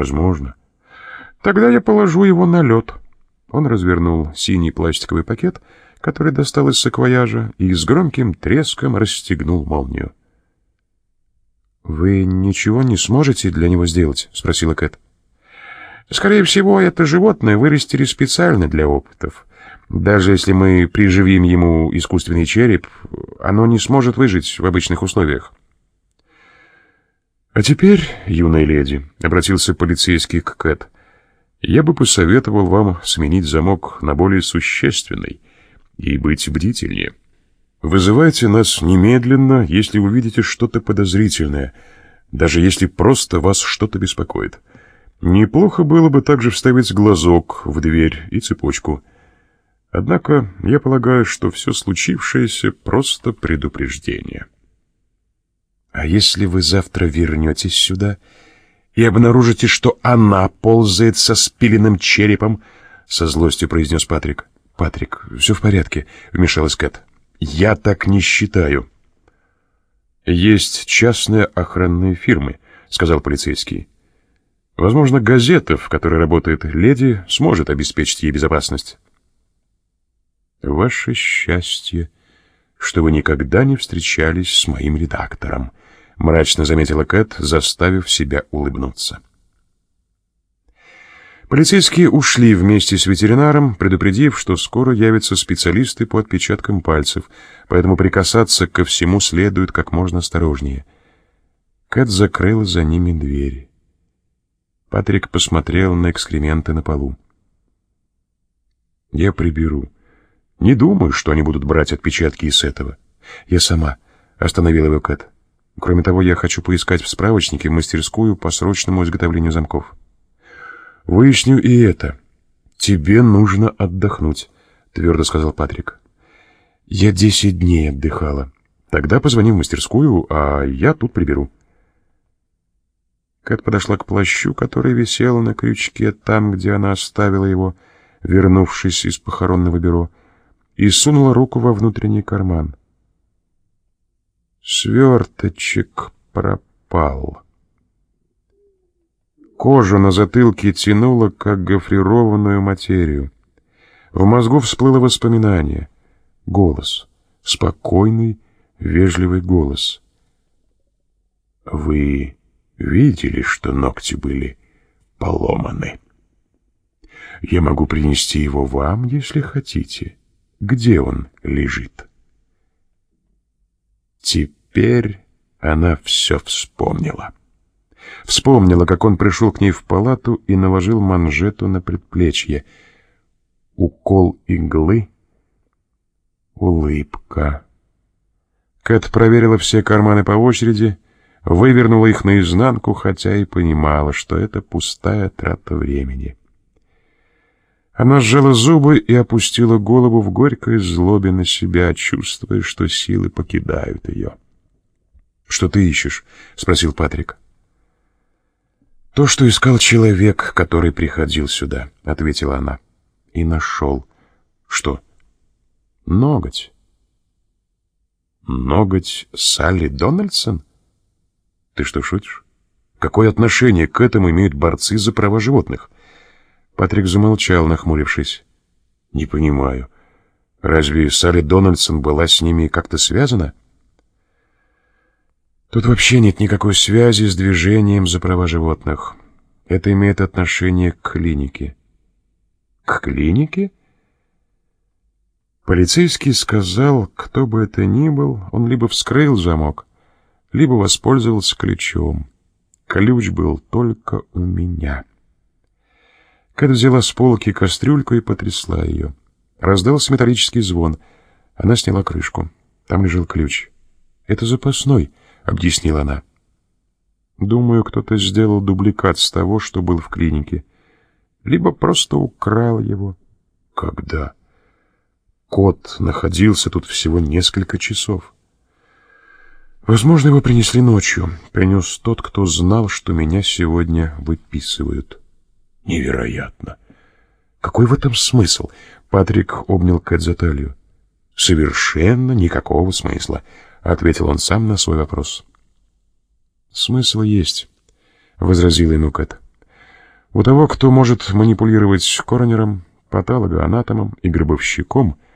Возможно. Тогда я положу его на лед. Он развернул синий пластиковый пакет, который достал из саквояжа, и с громким треском расстегнул молнию. «Вы ничего не сможете для него сделать?» — спросила Кэт. «Скорее всего, это животное вырастили специально для опытов. Даже если мы приживим ему искусственный череп, оно не сможет выжить в обычных условиях». «А теперь, юная леди», — обратился полицейский к Кэт, — «я бы посоветовал вам сменить замок на более существенный и быть бдительнее». Вызывайте нас немедленно, если увидите что-то подозрительное, даже если просто вас что-то беспокоит. Неплохо было бы также вставить глазок в дверь и цепочку. Однако я полагаю, что все случившееся — просто предупреждение. А если вы завтра вернетесь сюда и обнаружите, что она ползает со спиленным черепом, — со злостью произнес Патрик. — Патрик, все в порядке, — вмешалась Кэт. Я так не считаю. Есть частные охранные фирмы, сказал полицейский. Возможно, газета, в которой работает леди, сможет обеспечить ей безопасность. Ваше счастье, что вы никогда не встречались с моим редактором, мрачно заметила Кэт, заставив себя улыбнуться. Полицейские ушли вместе с ветеринаром, предупредив, что скоро явятся специалисты по отпечаткам пальцев, поэтому прикасаться ко всему следует как можно осторожнее. Кэт закрыла за ними двери. Патрик посмотрел на экскременты на полу. «Я приберу. Не думаю, что они будут брать отпечатки из этого. Я сама», — остановила его Кэт. «Кроме того, я хочу поискать в справочнике мастерскую по срочному изготовлению замков». Выясню и это. Тебе нужно отдохнуть, твердо сказал Патрик. Я десять дней отдыхала. Тогда позвони в мастерскую, а я тут приберу. Кэт подошла к плащу, который висел на крючке там, где она оставила его, вернувшись из похоронного бюро, и сунула руку во внутренний карман. Сверточек пропал. Кожу на затылке тянуло, как гофрированную материю. В мозгу всплыло воспоминание. Голос. Спокойный, вежливый голос. «Вы видели, что ногти были поломаны? Я могу принести его вам, если хотите. Где он лежит?» Теперь она все вспомнила. Вспомнила, как он пришел к ней в палату и наложил манжету на предплечье. Укол иглы. Улыбка. Кэт проверила все карманы по очереди, вывернула их наизнанку, хотя и понимала, что это пустая трата времени. Она сжала зубы и опустила голову в горькой злобе на себя, чувствуя, что силы покидают ее. «Что ты ищешь?» — спросил Патрик. «То, что искал человек, который приходил сюда», — ответила она. «И нашел». «Что?» «Ноготь». «Ноготь Салли Дональдсон?» «Ты что, шутишь? Какое отношение к этому имеют борцы за права животных?» Патрик замолчал, нахмурившись. «Не понимаю. Разве Салли Дональдсон была с ними как-то связана?» Тут вообще нет никакой связи с движением за права животных. Это имеет отношение к клинике. К клинике? Полицейский сказал, кто бы это ни был, он либо вскрыл замок, либо воспользовался ключом. Ключ был только у меня. Кэт взяла с полки кастрюльку и потрясла ее. Раздался металлический звон. Она сняла крышку. Там лежал ключ. Это запасной —— объяснила она. «Думаю, кто-то сделал дубликат с того, что был в клинике. Либо просто украл его». «Когда?» «Кот находился тут всего несколько часов». «Возможно, его принесли ночью. Принес тот, кто знал, что меня сегодня выписывают». «Невероятно!» «Какой в этом смысл?» Патрик обнял Кэт за талию. «Совершенно никакого смысла», — ответил он сам на свой вопрос. «Смысл есть», — возразила ему Кэт. У того, кто может манипулировать коронером, патологоанатомом и гробовщиком –